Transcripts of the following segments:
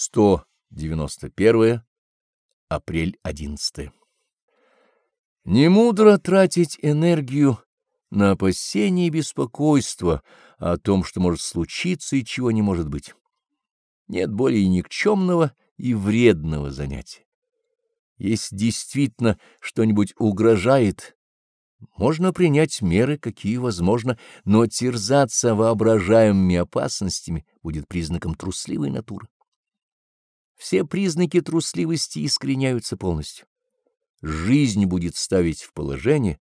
191 апрель 11 Не мудро тратить энергию на опасение и беспокойство о том, что может случиться и чего не может быть. Нет более никчемного и вредного занятия. Если действительно что-нибудь угрожает, можно принять меры, какие возможно, но терзаться воображаемыми опасностями будет признаком трусливой натуры. Все признаки трусливости искореняются полностью. Жизнь будет ставить в положение,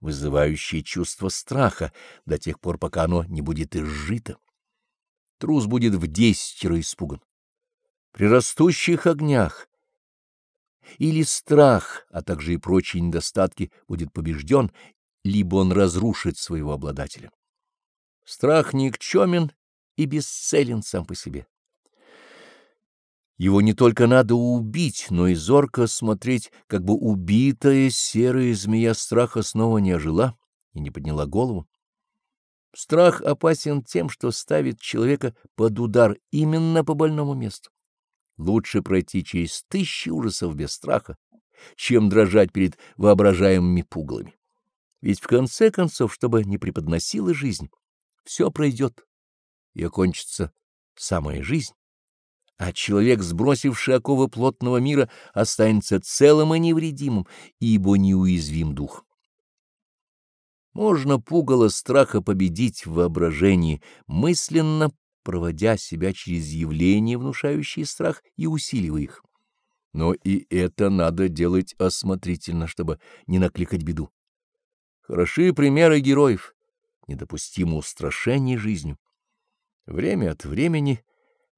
вызывающее чувство страха, до тех пор, пока оно не будет изжито. Трус будет в десятеро испуган. При растущих огнях или страх, а также и прочие недостатки будет побежден, либо он разрушит своего обладателя. Страх никчемен и бесцелен сам по себе. Его не только надо убить, но и зорко смотреть, как бы убитая серая змея страха снова не ожила и не подняла голову. Страх опасен тем, что ставит человека под удар именно по больному месту. Лучше пройти через тысячи ужасов без страха, чем дрожать перед воображаемыми пугалами. Ведь в конце концов, чтобы не преподносила жизнь, все пройдет и окончится самая жизнь а человек, сбросивший оковы плотного мира, останется целым и невредимым, ибо неуязвим дух. Можно пугало страха победить в воображении, мысленно проводя себя через явления, внушающие страх, и усиливая их. Но и это надо делать осмотрительно, чтобы не накликать беду. Хороши примеры героев, недопустимо устрашение жизнью. Время от времени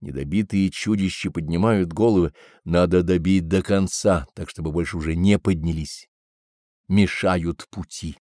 Недобитые чудища поднимают головы, надо добить до конца, так чтобы больше уже не поднялись. Мешают пути.